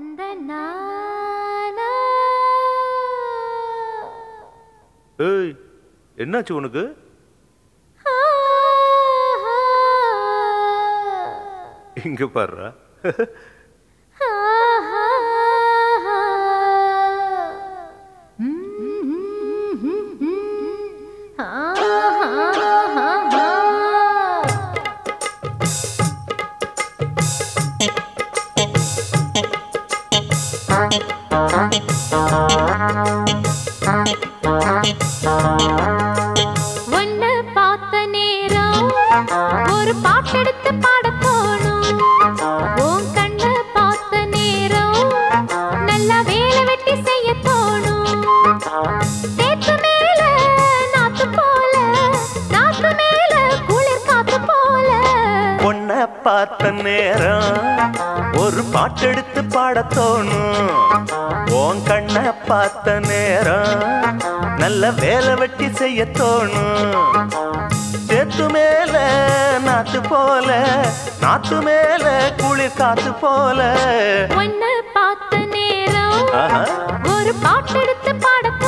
நானா ஏய் என்னாச்சு உனக்கு? இங்க பாருடா ஒன்னு பார்த்த நேரம் ஒரு பாட்டெடுத்து பாட பார்த்த நேரம் ஒரு பாட்டெடுத்து பாடத் தோணும். உன் கண்ண பார்த்த நேரம் நல்ல வேலை வெட்டி செய்ய தோணும். சேத்து மேல நாத்து போல நாத்து மேல குளிர் காத்து போல. பார்த்த நேரம். ஒரு பாட்டெடுத்து பாடத்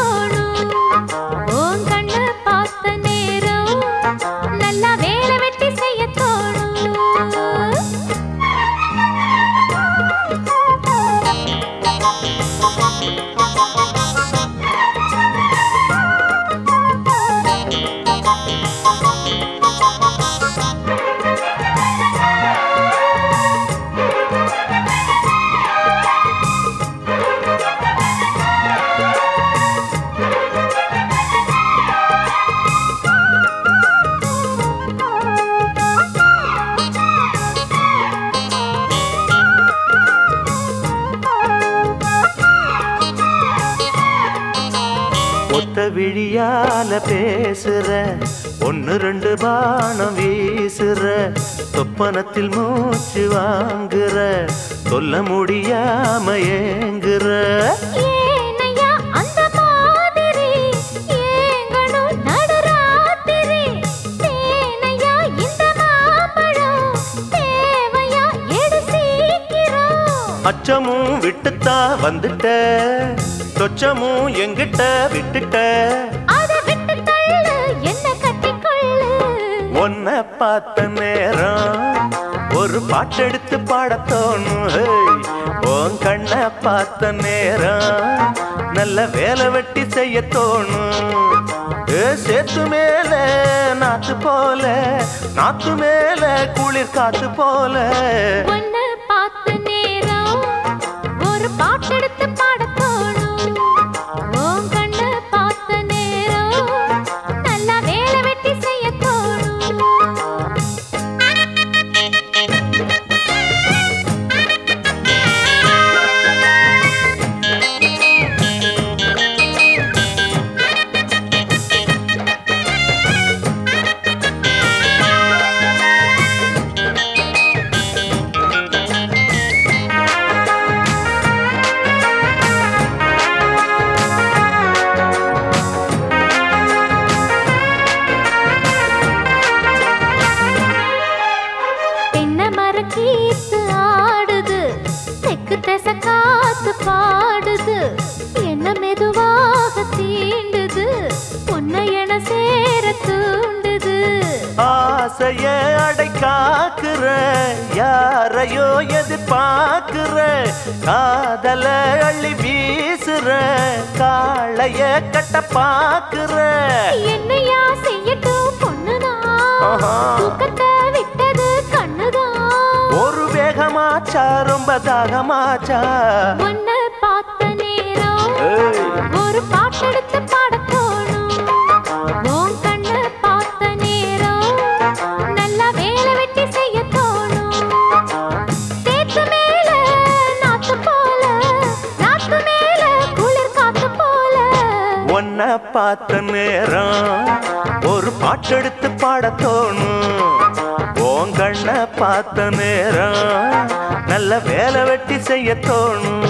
ஒத்த விழியால பேசுற. ஒன்னு ரெண்டு பானம் வீசுற. சொப்பனத்தில் மூச்சு வாங்குற. சொல்ல முடியாம ஏங்குற. அச்சமும் விட்டுத்தா வந்துட்ட. சொச்சமும் எங்கிட்ட விட்டுட்ட? உன்னை பார்த்த நேரம் ஒரு பாட்டெடுத்து பாடத் தோணும். ஹேய். உன் கண்ணை பார்த்த நேரம் நல்ல வேலை வெட்டி செய்ய தோணும். சேத்து மேல நாத்து போல நாத்து மேல குளிர் காத்து போல. ஒன்னு பார்த்த நேரம் ஆசைய அடை காக்குற யாரையோ எதிர்பார்க்கிற காதல அள்ளி வீசுற காளைய கட்ட பாக்குற என்னையா செய்யட்டும் பொண்ணுதான். ஒரு வேகமாச்சா ரொம்ப தாகமாச்சா? உன்னை பார்த்த நேரம். ஒரு பாட்டெடுத்து பாடத் உன்னை பார்த்த நேரம் ஒரு பாட்டெடுத்து பாட தோணும். உன் கண்ணை பார்த்த நேரம் நல்ல வேலை வெட்டி செய்ய தோணும்.